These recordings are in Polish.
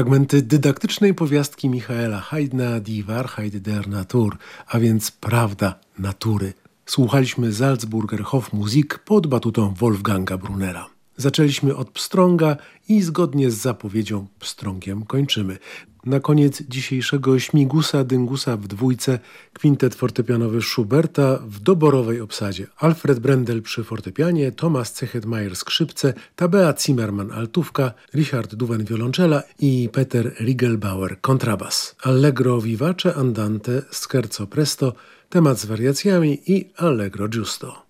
Fragmenty dydaktycznej powiastki Michaela Haydna Die Wahrheit der Natur, a więc prawda natury. Słuchaliśmy Salzburger Hofmusik pod batutą Wolfganga Brunera. Zaczęliśmy od pstrąga i zgodnie z zapowiedzią pstrągiem kończymy. Na koniec dzisiejszego śmigusa dyngusa w dwójce kwintet fortepianowy Schuberta w doborowej obsadzie. Alfred Brendel przy fortepianie, Thomas Cechetmajer skrzypce, Tabea Zimmermann altówka, Richard Duwen wiolonczela i Peter Riegelbauer kontrabas. Allegro vivace andante, scherzo presto, temat z wariacjami i allegro giusto.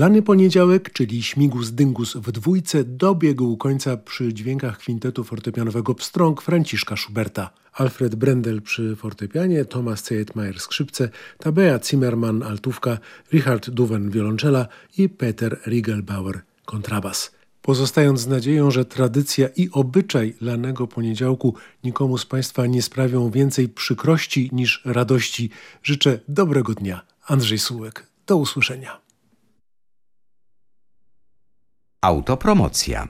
Lany poniedziałek, czyli śmigus dyngus w dwójce, dobiegł końca przy dźwiękach kwintetu fortepianowego Pstrąg Franciszka Schuberta. Alfred Brendel przy fortepianie, Thomas Zeitmeier skrzypce, Tabea Zimmermann altówka, Richard Duwen wiolonczela i Peter Riegelbauer kontrabas. Pozostając z nadzieją, że tradycja i obyczaj lanego poniedziałku nikomu z Państwa nie sprawią więcej przykrości niż radości, życzę dobrego dnia. Andrzej Sułek. Do usłyszenia. Autopromocja.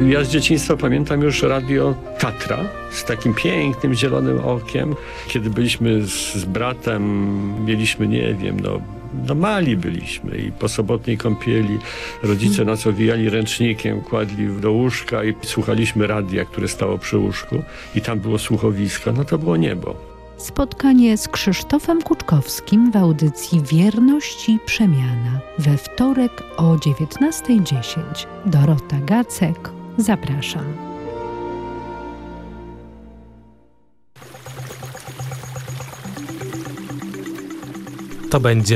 Ja z dzieciństwa pamiętam już radio Tatra z takim pięknym zielonym okiem. Kiedy byliśmy z, z bratem, mieliśmy, nie wiem, no, no mali byliśmy i po sobotniej kąpieli rodzice nas owijali ręcznikiem, kładli do łóżka i słuchaliśmy radia, które stało przy łóżku i tam było słuchowisko, no to było niebo. Spotkanie z Krzysztofem Kuczkowskim w audycji Wierność i Przemiana we wtorek o 19.10. Dorota Gacek, zapraszam. To będzie